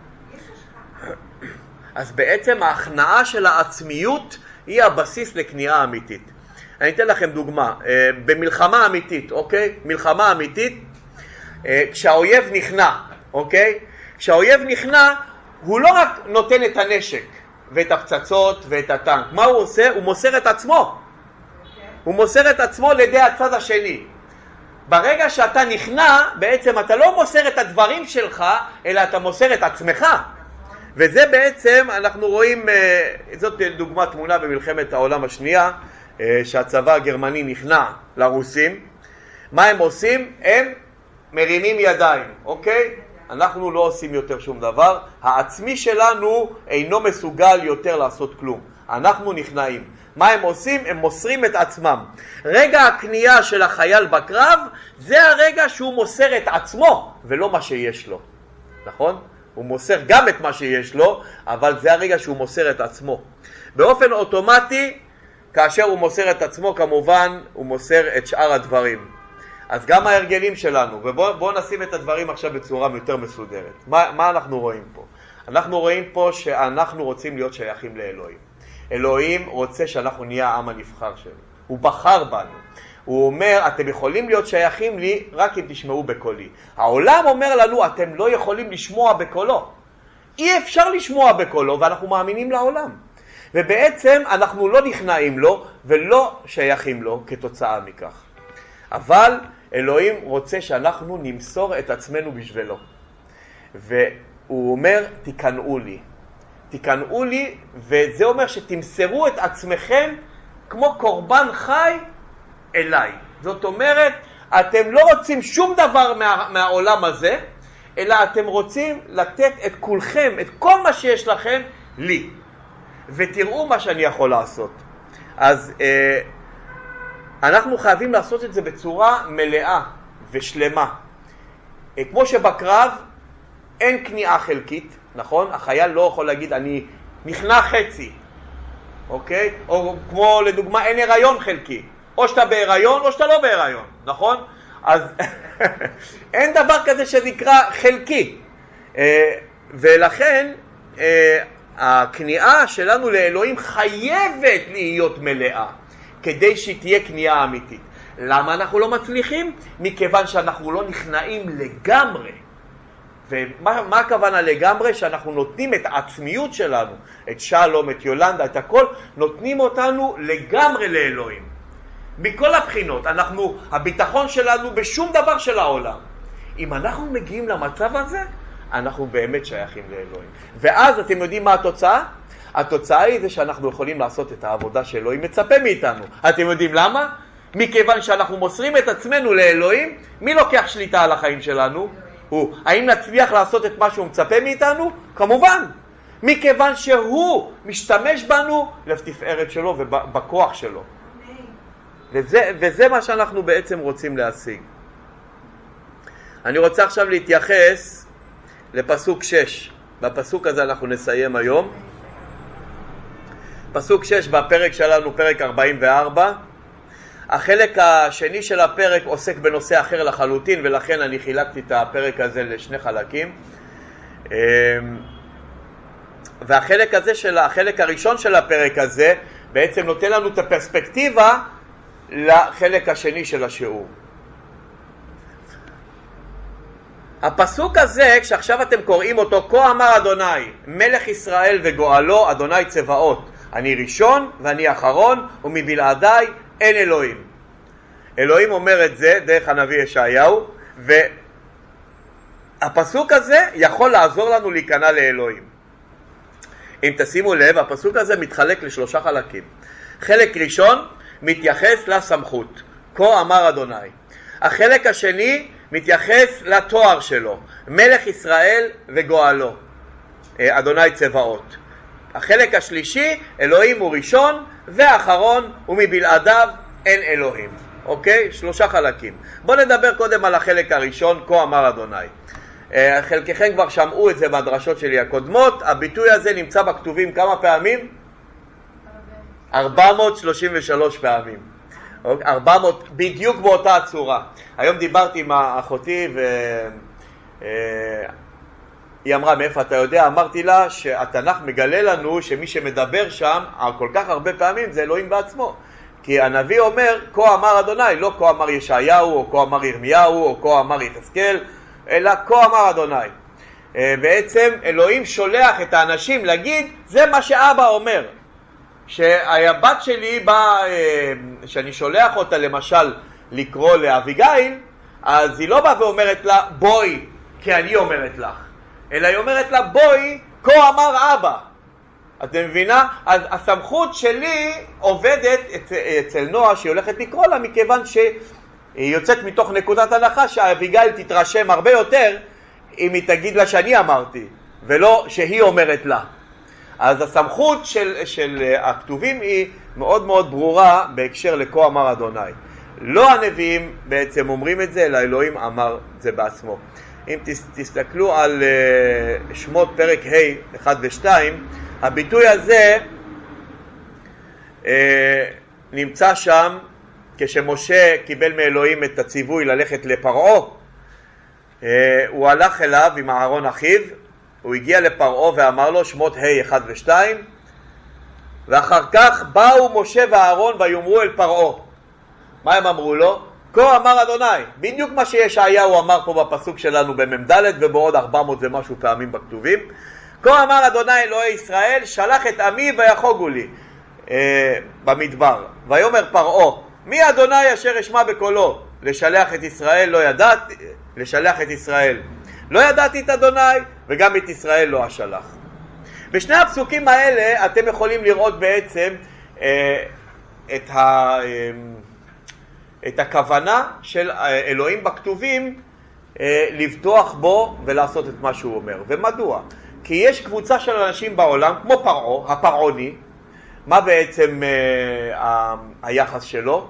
אז בעצם ההכנעה של העצמיות היא הבסיס לכניעה אמיתית. אני אתן לכם דוגמה, אה, במלחמה אמיתית, אוקיי? מלחמה אמיתית, אה, כשהאויב נכנע, אוקיי? כשהאויב נכנע, הוא לא רק נותן את הנשק ואת הפצצות ואת הטנק, מה הוא עושה? הוא מוסר את עצמו. הוא מוסר את עצמו לידי הצד השני. ברגע שאתה נכנע, בעצם אתה לא מוסר את הדברים שלך, אלא אתה מוסר את עצמך. וזה בעצם, אנחנו רואים, אה, זאת דוגמה תמונה במלחמת העולם השנייה, אה, שהצבא הגרמני נכנע לרוסים. מה הם עושים? הם מרימים ידיים, אוקיי? אנחנו לא עושים יותר שום דבר, העצמי שלנו אינו מסוגל יותר לעשות כלום. אנחנו נכנעים. מה הם עושים? הם מוסרים את עצמם. רגע הכניעה של החייל בקרב זה הרגע שהוא מוסר את עצמו ולא מה שיש לו, נכון? הוא מוסר גם את מה שיש לו, אבל זה הרגע שהוא מוסר את עצמו. באופן אוטומטי, כאשר הוא מוסר את עצמו, כמובן, הוא מוסר את שאר הדברים. אז גם ההרגלים שלנו, ובואו נשים את הדברים עכשיו בצורה יותר מסודרת. מה, מה אנחנו רואים פה? אנחנו רואים פה שאנחנו רוצים להיות שייכים לאלוהים. אלוהים רוצה שאנחנו נהיה העם הנבחר שלו. הוא בחר בנו. הוא אומר, אתם יכולים להיות שייכים לי רק אם תשמעו בקולי. העולם אומר לנו, אתם לא יכולים לשמוע בקולו. אי אפשר לשמוע בקולו, ואנחנו מאמינים לעולם. ובעצם אנחנו לא נכנעים לו ולא שייכים לו כתוצאה מכך. אבל אלוהים רוצה שאנחנו נמסור את עצמנו בשבילו. והוא אומר, תיכנעו לי. תיכנעו לי, וזה אומר שתמסרו את עצמכם כמו קורבן חי אליי. זאת אומרת, אתם לא רוצים שום דבר מה, מהעולם הזה, אלא אתם רוצים לתת את כולכם, את כל מה שיש לכם, לי. ותראו מה שאני יכול לעשות. אז אה, אנחנו חייבים לעשות את זה בצורה מלאה ושלמה. אה, כמו שבקרב אין כניעה חלקית, נכון? החייל לא יכול להגיד אני נכנע חצי, אוקיי? או כמו לדוגמה אין הריון חלקי, או שאתה בהיריון או שאתה לא בהיריון, נכון? אז [laughs] אין דבר כזה שנקרא חלקי. אה, ולכן אה, הכניעה שלנו לאלוהים חייבת להיות מלאה כדי שהיא תהיה כניעה אמיתית. למה אנחנו לא מצליחים? מכיוון שאנחנו לא נכנעים לגמרי. ומה הכוונה לגמרי? שאנחנו נותנים את העצמיות שלנו, את שלום, את יולנדה, את הכל, נותנים אותנו לגמרי לאלוהים. מכל הבחינות, אנחנו, הביטחון שלנו בשום דבר של העולם. אם אנחנו מגיעים למצב הזה, אנחנו באמת שייכים לאלוהים. ואז אתם יודעים מה התוצאה? התוצאה היא זה שאנחנו יכולים לעשות את העבודה שאלוהים מצפה מאיתנו. אתם יודעים למה? מכיוון שאנחנו מוסרים את עצמנו לאלוהים, מי לוקח שליטה על החיים שלנו? הוא. האם נצליח לעשות את מה שהוא מצפה מאיתנו? כמובן. מכיוון שהוא משתמש בנו לתפארת שלו ובכוח שלו. וזה, וזה מה שאנחנו בעצם רוצים להשיג. אני רוצה עכשיו להתייחס לפסוק 6. בפסוק הזה אנחנו נסיים היום. פסוק 6 בפרק שלנו, פרק 44. החלק השני של הפרק עוסק בנושא אחר לחלוטין ולכן אני חילקתי את הפרק הזה לשני חלקים. אמ, והחלק הזה של, החלק הראשון של הפרק הזה בעצם נותן לנו את הפרספקטיבה לחלק השני של השיעור. הפסוק הזה, כשעכשיו אתם קוראים אותו, כה אמר אדוני, מלך ישראל וגואלו, אדוני צבאות, אני ראשון ואני אחרון, ומבלעדיי אין אלוהים. אלוהים אומר את זה דרך הנביא ישעיהו, והפסוק הזה יכול לעזור לנו להיכנע לאלוהים. אם תשימו לב, הפסוק הזה מתחלק לשלושה חלקים. חלק ראשון מתייחס לסמכות, כה אמר אדוני. החלק השני מתייחס לתואר שלו, מלך ישראל וגואלו, אה, אדוני צבאות. החלק השלישי, אלוהים הוא ראשון, ואחרון, ומבלעדיו אין אלוהים. אוקיי? שלושה חלקים. בואו נדבר קודם על החלק הראשון, כה אמר אדוני. אה, חלקכם כבר שמעו את זה בדרשות שלי הקודמות, הביטוי הזה נמצא בכתובים כמה פעמים? 433 פעמים. 400, אוקיי? בדיוק באותה הצורה. היום דיברתי עם אחותי והיא אה, אמרה מאיפה אתה יודע? אמרתי לה שהתנ"ך מגלה לנו שמי שמדבר שם כל כך הרבה פעמים זה אלוהים בעצמו. כי הנביא אומר, כה אמר אדוני, לא כה אמר ישעיהו, או כה אמר ירמיהו, או כה אמר יחזקאל, אלא כה אמר אדוני. אה, בעצם אלוהים שולח את האנשים להגיד, זה מה שאבא אומר. שהבת שלי באה, אה, שאני שולח אותה למשל לקרוא לאביגיל, אז היא לא באה ואומרת לה, בואי, כי אני אומרת לך, אלא היא אומרת לה, בואי, כה אמר אבא. את מבינה? אז הסמכות שלי עובדת אצל נועה שהיא הולכת לקרוא לה מכיוון שהיא יוצאת מתוך נקודת הנחה שאביגיל תתרשם הרבה יותר אם היא תגיד לה שאני אמרתי ולא שהיא אומרת לה. אז הסמכות של, של הכתובים היא מאוד מאוד ברורה בהקשר לכה אמר אדוני. לא הנביאים בעצם אומרים את זה, אלא אלוהים אמר את זה בעצמו. אם תסתכלו על אה, שמות פרק ה' 1 ו-2, הביטוי הזה אה, נמצא שם כשמשה קיבל מאלוהים את הציווי ללכת לפרעה, אה, הוא הלך אליו עם אהרון אחיו, הוא הגיע לפרעה ואמר לו שמות ה' 1 ו-2 ואחר כך באו משה ואהרון ויאמרו אל פרעה מה הם אמרו לו? כה אמר אדוני, בדיוק מה שישעיהו אמר פה בפסוק שלנו במ"ד ובעוד 400 ומשהו פעמים בכתובים כה אמר אדוני אלוהי ישראל, שלח את עמי ויחוגו לי אה, במדבר. ויאמר פרעה, מי אדוני אשר אשמע בקולו? לשלח את ישראל לא ידעתי, לשלח את ישראל. לא ידעתי את אדוני וגם את ישראל לא אשלח. בשני הפסוקים האלה אתם יכולים לראות בעצם אה, את, ה, אה, את הכוונה של אה, אלוהים בכתובים לבטוח בו ולעשות את מה שהוא אומר. ומדוע? כי יש קבוצה של אנשים בעולם, כמו פרעה, הפרעוני, מה בעצם היחס שלו?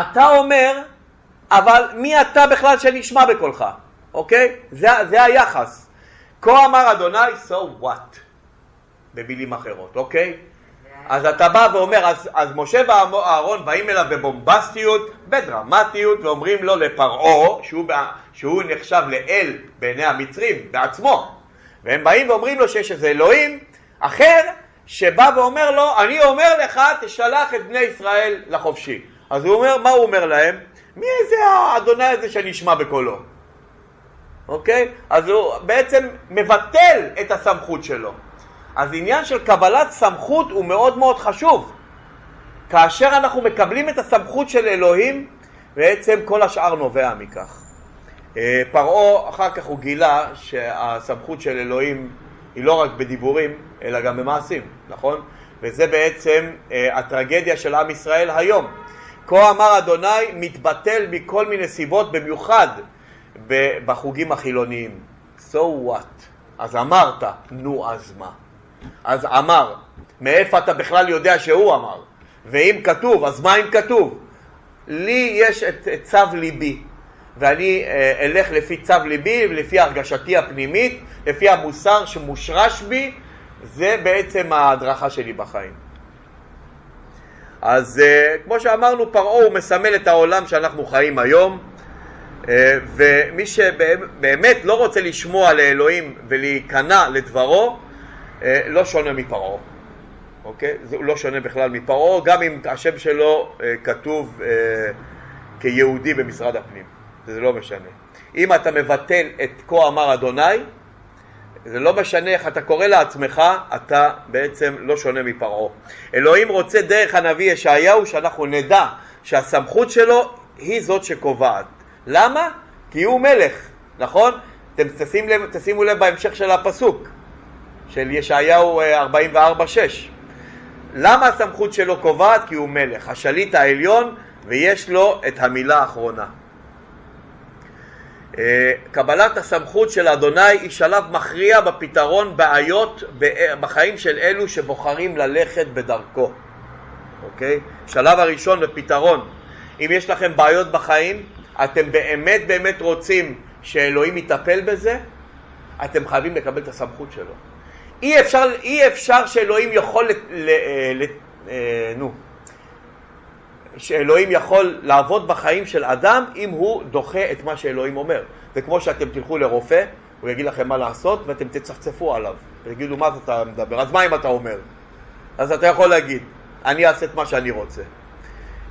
אתה אומר, אבל מי אתה בכלל שנשמע בקולך, אוקיי? זה, זה היחס. כה אמר אדוני, so what? במילים אחרות, אוקיי? אז אתה בא ואומר, אז, אז משה ואהרון באים אליו בבומבסטיות, בדרמטיות, ואומרים לו לפרעה, שהוא, שהוא נחשב לאל בעיני המצרים בעצמו, והם באים ואומרים לו שיש איזה אלוהים אחר שבא ואומר לו, אני אומר לך, תשלח את בני ישראל לחופשי. אז הוא אומר, מה הוא אומר להם? מי זה האדוני הזה שנשמע בקולו? אוקיי? אז הוא בעצם מבטל את הסמכות שלו. אז עניין של קבלת סמכות הוא מאוד מאוד חשוב. כאשר אנחנו מקבלים את הסמכות של אלוהים, בעצם כל השאר נובע מכך. אה, פרעה אחר כך הוא גילה שהסמכות של אלוהים היא לא רק בדיבורים, אלא גם במעשים, נכון? וזה בעצם אה, הטרגדיה של עם ישראל היום. כה אמר אדוני מתבטל מכל מיני סיבות, במיוחד בחוגים החילוניים. So what? אז אמרת, נו אז מה? אז אמר, מאיפה אתה בכלל יודע שהוא אמר? ואם כתוב, אז מה אם כתוב? לי יש את, את צו ליבי, ואני אה, אלך לפי צו ליבי, לפי הרגשתי הפנימית, לפי המוסר שמושרש בי, זה בעצם ההדרכה שלי בחיים. אז uh, כמו שאמרנו, פרעה הוא מסמל את העולם שאנחנו חיים היום, ומי שבאמת לא רוצה לשמוע לאלוהים ולהיכנע לדברו, uh, לא שונה מפרעה. אוקיי? זה לא שונה בכלל מפרעה, גם אם השם שלו uh, כתוב כיהודי במשרד הפנים, זה לא משנה. אם אתה מבטל את כה אמר אדוני, זה לא משנה איך אתה קורא לעצמך, אתה בעצם לא שונה מפרעה. אלוהים רוצה דרך הנביא ישעיהו שאנחנו נדע שהסמכות שלו היא זאת שקובעת. למה? כי הוא מלך, נכון? אתם תשים לב, תשימו לב בהמשך של הפסוק של ישעיהו 44-6. אה, למה הסמכות שלו קובעת? כי הוא מלך, השליט העליון ויש לו את המילה האחרונה. אה, קבלת הסמכות של אדוני היא שלב מכריע בפתרון בעיות בחיים של אלו שבוחרים ללכת בדרכו. אוקיי? שלב הראשון בפתרון. אם יש לכם בעיות בחיים, אתם באמת באמת רוצים שאלוהים יטפל בזה, אתם חייבים לקבל את הסמכות שלו. אי אפשר, אי אפשר שאלוהים יכול, ל, ל, ל, אה, נו, שאלוהים יכול לעבוד בחיים של אדם אם הוא דוחה את מה שאלוהים אומר. זה כמו שאתם תלכו לרופא, הוא יגיד לכם מה לעשות ואתם תצפצפו עליו. תגידו מה אתה מדבר, אז מה אם אתה אומר? אז אתה יכול להגיד, אני אעשה את מה שאני רוצה.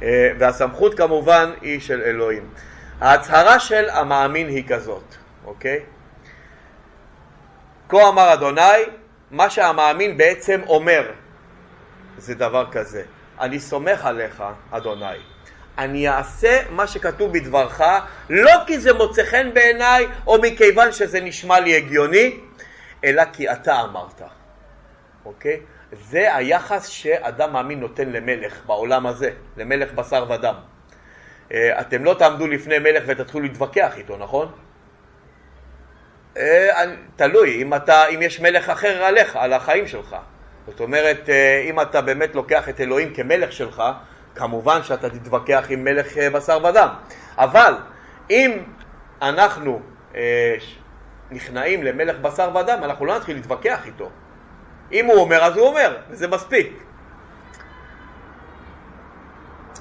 אה, והסמכות כמובן היא של אלוהים. ההצהרה של המאמין היא כזאת, אוקיי? כה אמר אדוני, מה שהמאמין בעצם אומר זה דבר כזה. אני סומך עליך, אדוני. אני אעשה מה שכתוב בדברך, לא כי זה מוצא חן בעיניי, או מכיוון שזה נשמע לי הגיוני, אלא כי אתה אמרת. אוקיי? זה היחס שאדם מאמין נותן למלך בעולם הזה, למלך בשר ודם. אה, אתם לא תעמדו לפני מלך ותתחילו להתווכח איתו, נכון? אה, תלוי, אם, אתה, אם יש מלך אחר עליך, על החיים שלך. זאת אומרת, אה, אם אתה באמת לוקח את אלוהים כמלך שלך, כמובן שאתה תתווכח עם מלך בשר ודם. אבל אם אנחנו נכנעים למלך בשר ודם, אנחנו לא נתחיל להתווכח איתו. אם הוא אומר, אז הוא אומר, וזה מספיק.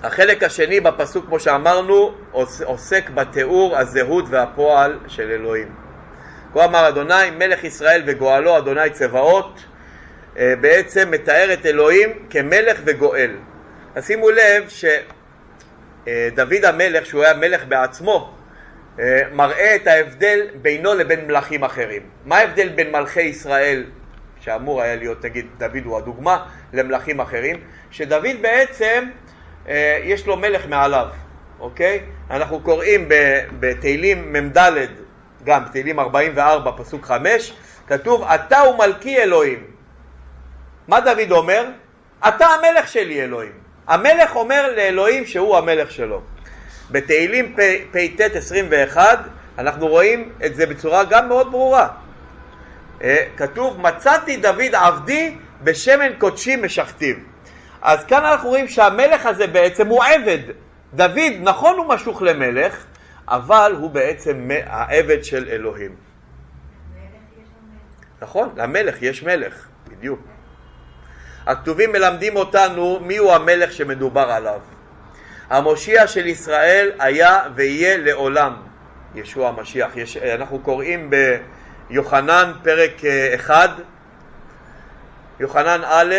החלק השני בפסוק, כמו שאמרנו, עוסק בתיאור הזהות והפועל של אלוהים. כה אמר אדוני, מלך ישראל וגואלו, אדוני צבאות, אה, בעצם מתאר את אלוהים כמלך וגואל. אז שימו לב שדוד המלך, שהוא היה מלך בעצמו, אה, מראה את ההבדל בינו לבין מלכים אחרים. מה ההבדל בין מלכי ישראל, שאמור היה להיות, נגיד, דוד הוא הדוגמה, למלכים אחרים? שדוד בעצם, אה, יש לו מלך מעליו, אוקיי? אנחנו קוראים בתהילים מ"ד, גם תהילים 44, פסוק 5, כתוב, אתה הוא מלכי אלוהים. מה דוד אומר? אתה המלך שלי אלוהים. המלך אומר לאלוהים שהוא המלך שלו. בתהילים פט 21 אנחנו רואים את זה בצורה גם מאוד ברורה. אה, כתוב מצאתי דוד עבדי בשמן קודשי משכתיו. אז כאן אנחנו רואים שהמלך הזה בעצם הוא עבד. דוד נכון הוא משוך למלך, אבל הוא בעצם העבד של אלוהים. נכון, למלך יש מלך, בדיוק. הכתובים מלמדים אותנו מיהו המלך שמדובר עליו. המושיע של ישראל היה ויהיה לעולם, ישוע המשיח. יש, אנחנו קוראים ביוחנן פרק 1, אה, יוחנן א',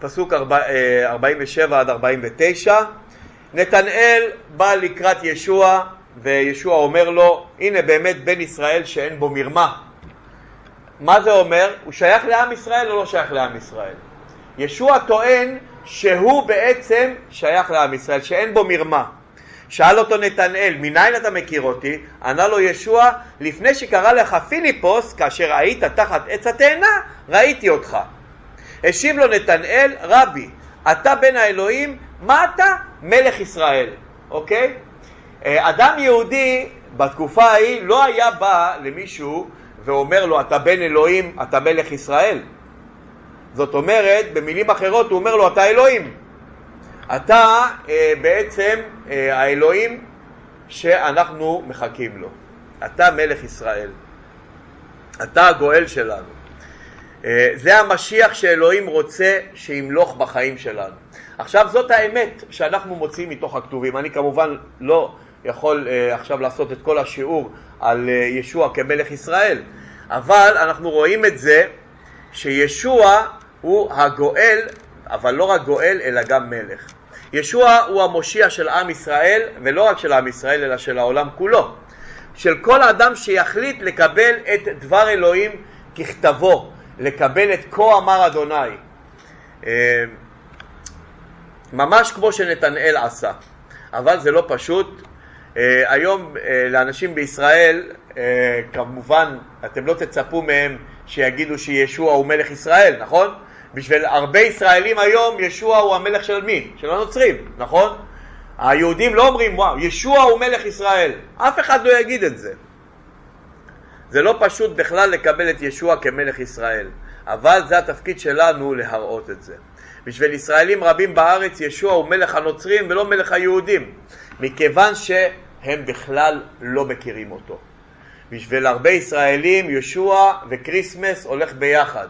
פסוק 47 אה, עד 49, נתנאל בא לקראת ישוע וישוע אומר לו, הנה באמת בן ישראל שאין בו מרמה. מה זה אומר? הוא שייך לעם ישראל או לא שייך לעם ישראל? ישוע טוען שהוא בעצם שייך לעם ישראל, שאין בו מרמה. שאל אותו נתנאל, מניין אתה מכיר אותי? ענה לו ישוע, לפני שקרא לך פיליפוס, כאשר היית תחת עץ התאנה, ראיתי אותך. השיב לו נתנאל, רבי, אתה בן האלוהים, מה אתה? מלך ישראל, אוקיי? אה, אדם יהודי בתקופה ההיא לא היה בא למישהו ואומר לו, אתה בן אלוהים, אתה מלך ישראל. זאת אומרת, במילים אחרות הוא אומר לו, אתה אלוהים. אתה אה, בעצם אה, האלוהים שאנחנו מחכים לו. אתה מלך ישראל. אתה הגואל שלנו. אה, זה המשיח שאלוהים רוצה שימלוך בחיים שלנו. עכשיו זאת האמת שאנחנו מוצאים מתוך הכתובים. אני כמובן לא יכול אה, עכשיו לעשות את כל השיעור על אה, ישוע כמלך ישראל, אבל אנחנו רואים את זה שישוע הוא הגואל, אבל לא רק גואל אלא גם מלך. ישוע הוא המושיע של עם ישראל, ולא רק של עם ישראל אלא של העולם כולו. של כל אדם שיחליט לקבל את דבר אלוהים ככתבו, לקבל את כה אמר אדוני. אה, ממש כמו שנתנאל עשה. אבל זה לא פשוט. אה, היום אה, לאנשים בישראל, כמובן, אתם לא תצפו מהם שיגידו שישוע הוא מלך ישראל, נכון? בשביל הרבה ישראלים היום ישוע הוא המלך של מי? של הנוצרים, נכון? היהודים לא אומרים וואו, ישוע הוא מלך ישראל, אף אחד לא יגיד את זה. זה לא פשוט בכלל לקבל את ישוע כמלך ישראל, אבל זה התפקיד שלנו להראות את זה. בשביל ישראלים רבים בארץ ישוע הוא מלך הנוצרים ולא מלך היהודים, מכיוון שהם בכלל לא מכירים אותו. בשביל הרבה ישראלים ישוע וכריסמס הולך ביחד.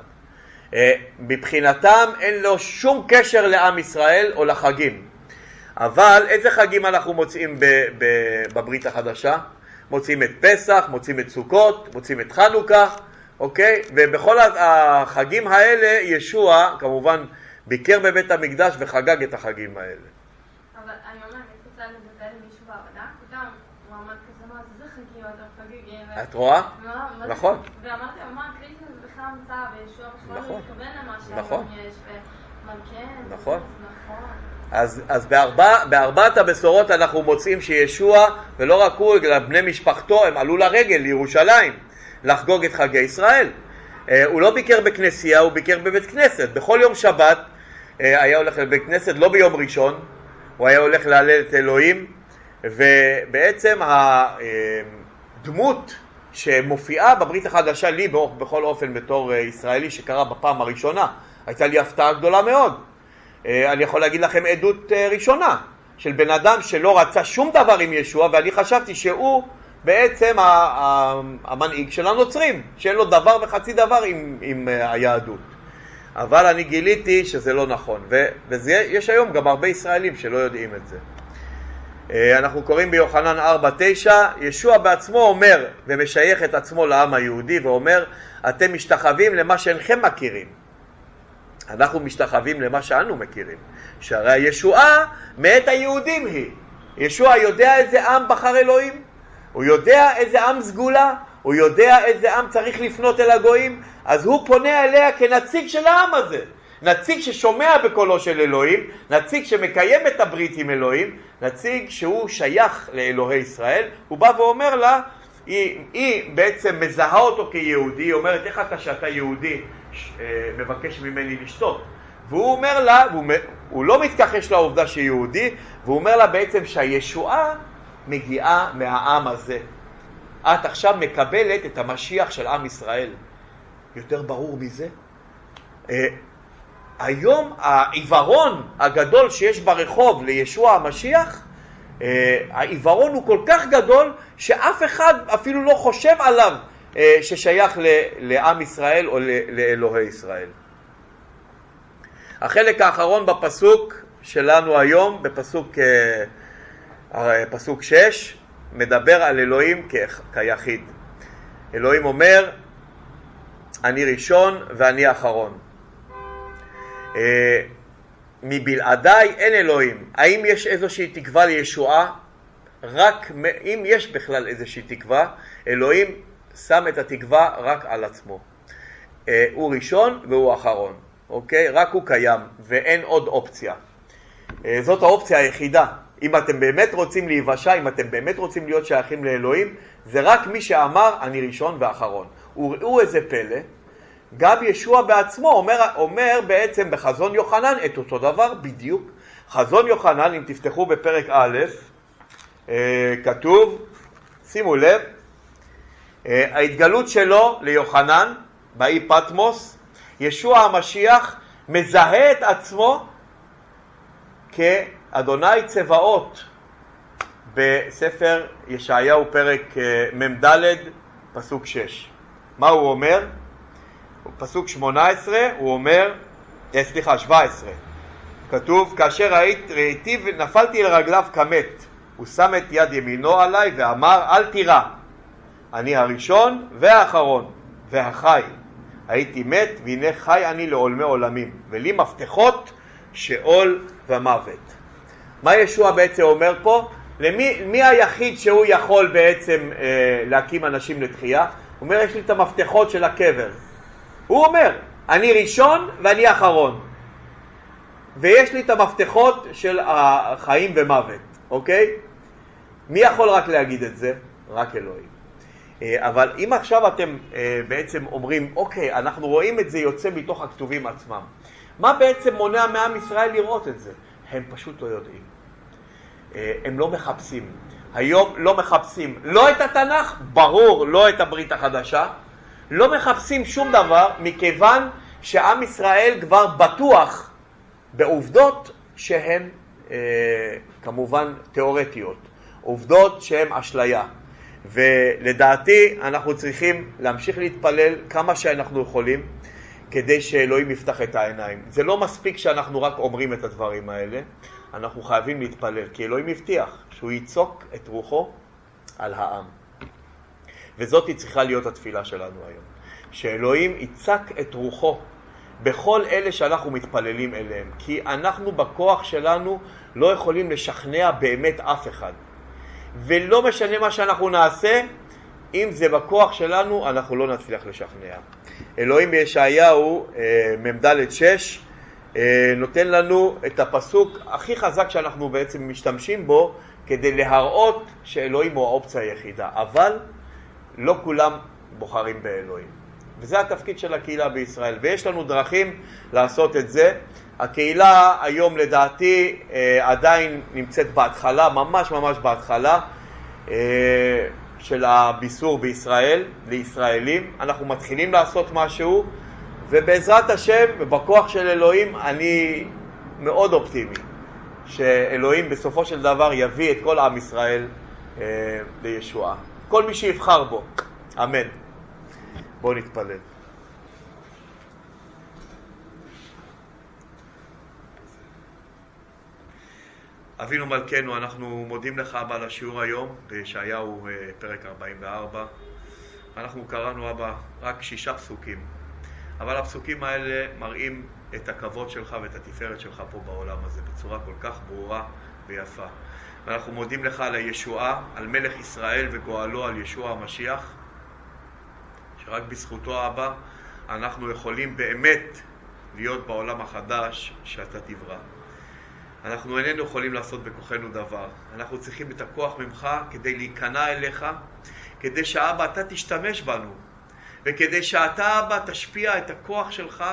אה, מבחינתם אין לו שום קשר לעם ישראל או לחגים. אבל איזה חגים אנחנו מוצאים בברית החדשה? מוצאים את פסח, מוצאים את סוכות, מוצאים את חנוכה, אוקיי? ובכל החגים האלה ישוע כמובן ביקר בבית המקדש וחגג את החגים האלה. אבל אני אומרת, אני רוצה לדבר עם מישהו בעבודה, פתאום הוא אמר כזה, מה זה חגים, חגיגים? את רואה? נכון. ואמרתי, מה, Christmas בכלל המצאה, וישוע בכלל לא מתכוון למה נכון. יש, כן, נכון. נכון. אז, אז בארבע, בארבעת הבשורות אנחנו מוצאים שישוע, ולא רק הוא, אלא בני משפחתו, הם עלו לרגל לירושלים לחגוג את חגי ישראל. אה, הוא לא ביקר בכנסייה, הוא ביקר בבית כנסת. בכל יום שבת אה, היה הולך לבית כנסת, לא ביום ראשון, הוא היה הולך להלל את אלוהים, ובעצם הדמות שמופיעה בברית החדשה לי בכל אופן בתור אה, ישראלי שקרה בפעם הראשונה, הייתה לי הפתעה גדולה מאוד. אה, אני יכול להגיד לכם עדות ראשונה של בן אדם שלא רצה שום דבר עם ישוע ואני חשבתי שהוא בעצם המנהיג של הנוצרים, שאין לו דבר וחצי דבר עם, עם היהדות. אבל אני גיליתי שזה לא נכון, ויש היום גם הרבה ישראלים שלא יודעים את זה. אה, אנחנו קוראים ביוחנן 4-9, ישוע בעצמו אומר ומשייך את עצמו לעם היהודי ואומר, אתם משתחווים למה שאינכם מכירים. אנחנו משתחווים למה שאנו מכירים, שהרי הישועה מאת היהודים היא. ישוע יודע איזה עם בחר אלוהים, הוא יודע איזה עם סגולה, הוא יודע איזה עם צריך לפנות אל הגויים, אז הוא פונה אליה כנציג של העם הזה. נציג ששומע בקולו של אלוהים, נציג שמקיים את הברית עם אלוהים, נציג שהוא שייך לאלוהי ישראל, הוא בא ואומר לה, היא, היא בעצם מזהה אותו כיהודי, היא אומרת איך אתה שאתה יהודי מבקש ממני לשתות והוא אומר לה, והוא הוא לא מתכחש לעובדה שהיא יהודי, והוא אומר לה בעצם שהישועה מגיעה מהעם הזה. את עכשיו מקבלת את המשיח של עם ישראל. יותר ברור מזה? אה, היום העיוורון הגדול שיש ברחוב לישוע המשיח, אה, העיוורון הוא כל כך גדול שאף אחד אפילו לא חושב עליו אה, ששייך לעם ישראל או לאלוהי ישראל. החלק האחרון בפסוק שלנו היום, בפסוק אה, פסוק 6, מדבר על אלוהים כיחיד. אלוהים אומר, אני ראשון ואני אחרון. מבלעדיי אין אלוהים. האם יש איזושהי תקווה לישועה? רק אם יש בכלל איזושהי תקווה, אלוהים שם את התקווה רק על עצמו. אה, הוא ראשון והוא אחרון, אוקיי? רק הוא קיים ואין עוד אופציה. אה, זאת האופציה היחידה. אם אתם באמת רוצים להיוושע, אם אתם באמת רוצים להיות שייכים לאלוהים, זה רק מי שאמר אני ראשון ואחרון. וראו איזה פלא, גם ישוע בעצמו אומר, אומר בעצם בחזון יוחנן את אותו דבר בדיוק. חזון יוחנן, אם תפתחו בפרק א', אה, כתוב, שימו לב, ההתגלות שלו ליוחנן באי פטמוס, ישוע המשיח מזהה את עצמו כאדוני צבאות בספר ישעיהו פרק אה, מ"ד פסוק 6. מה הוא אומר? פסוק 18 הוא אומר, סליחה 17, כתוב כאשר ראיתי ונפלתי לרגליו כמת הוא שם את יד ימינו עליי ואמר אל תירא אני הראשון והאחרון והחי הייתי מת והנה חי אני לעולמי עולמים ולי מפתחות שאול ומוות. מה ישוע בעצם אומר פה? למי מי היחיד שהוא יכול בעצם אה, להקים אנשים לתחייה? הוא אומר יש לי את המפתחות של הקבר. הוא אומר אני ראשון ואני אחרון ויש לי את המפתחות של החיים ומוות, אוקיי? מי יכול רק להגיד את זה? רק אלוהים. אה, אבל אם עכשיו אתם אה, בעצם אומרים, אוקיי, אנחנו רואים את זה יוצא מתוך הכתובים עצמם, מה בעצם מונע מעם ישראל לראות את זה? הם פשוט לא יודעים. אה, הם לא מחפשים. היום לא מחפשים לא את התנ"ך, ברור, לא את הברית החדשה, לא מחפשים שום דבר מכיוון שעם ישראל כבר בטוח בעובדות שהן כמובן תיאורטיות. עובדות שהן אשליה. ולדעתי אנחנו צריכים להמשיך להתפלל כמה שאנחנו יכולים כדי שאלוהים יפתח את העיניים. זה לא מספיק שאנחנו רק אומרים את הדברים האלה, אנחנו חייבים להתפלל, כי אלוהים הבטיח שהוא יצוק את רוחו על העם. וזאת צריכה להיות התפילה שלנו היום, שאלוהים יצק את רוחו בכל אלה שאנחנו מתפללים אליהם, כי אנחנו בכוח שלנו לא יכולים לשכנע באמת אף אחד. ולא משנה מה שאנחנו נעשה, אם זה בכוח שלנו, אנחנו לא נצליח לשכנע. אלוהים בישעיהו, אה, מ"ד 6, אה, נותן לנו את הפסוק הכי חזק שאנחנו בעצם משתמשים בו כדי להראות שאלוהים הוא האופציה היחידה, אבל לא כולם בוחרים באלוהים. וזה התפקיד של הקהילה בישראל, ויש לנו דרכים לעשות את זה. הקהילה היום לדעתי אה, עדיין נמצאת בהתחלה, ממש ממש בהתחלה אה, של הביסור בישראל, לישראלים. אנחנו מתחילים לעשות משהו, ובעזרת השם ובכוח של אלוהים אני מאוד אופטימי שאלוהים בסופו של דבר יביא את כל עם ישראל אה, לישועה. כל מי שיבחר בו. אמן. בואו נתפלל. אבינו מלכנו, אנחנו מודים לך, אבא, על השיעור היום, בישעיהו אה, פרק 44. אנחנו קראנו, אבא, רק שישה פסוקים, אבל הפסוקים האלה מראים את הכבוד שלך ואת התפארת שלך פה בעולם הזה בצורה כל כך ברורה ויפה. ואנחנו מודים לך על הישועה, על מלך ישראל וגואלו, על ישוע המשיח, שרק בזכותו, אבא, אנחנו יכולים באמת להיות בעולם החדש שאתה תברא. אנחנו איננו יכולים לעשות בכוחנו דבר. אנחנו צריכים את הכוח ממך כדי להיכנע אליך, כדי שאבא אתה תשתמש בנו, וכדי שאתה אבא תשפיע את הכוח שלך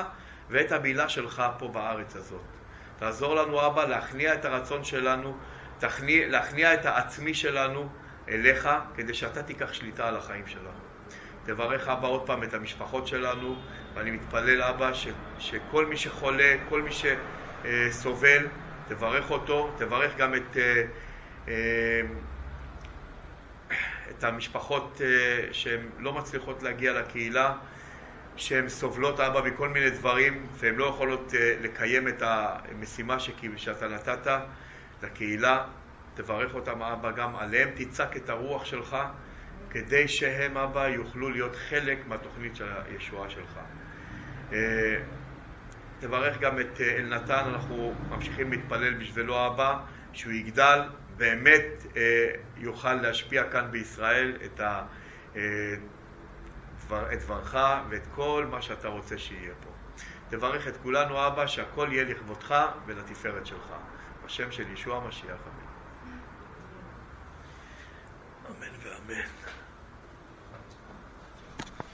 ואת המילה שלך פה בארץ הזאת. תעזור לנו אבא להכניע את הרצון שלנו, תכניע, להכניע את העצמי שלנו אליך, כדי שאתה תיקח שליטה על החיים שלנו. תברך אבא עוד פעם את המשפחות שלנו, ואני מתפלל אבא ש, שכל מי שחולה, כל מי שסובל, תברך אותו, תברך גם את, אה, אה, את המשפחות אה, שהן לא מצליחות להגיע לקהילה, שהן סובלות אבא מכל מיני דברים והן לא יכולות לקיים את המשימה שאתה נתת לקהילה. תברך אותם אבא גם עליהם, תצעק את הרוח שלך כדי שהם אבא יוכלו להיות חלק מהתוכנית של הישועה שלך. אה, תברך גם את אלנתן, אנחנו ממשיכים להתפלל בשבילו אבא, שהוא יגדל, באמת אה, יוכל להשפיע כאן בישראל את, ה, אה, את דברך ואת כל מה שאתה רוצה שיהיה פה. תברך את כולנו אבא, שהכל יהיה לכבודך ולתפארת שלך. בשם של ישוע המשיח, אמן. אמן ואמן.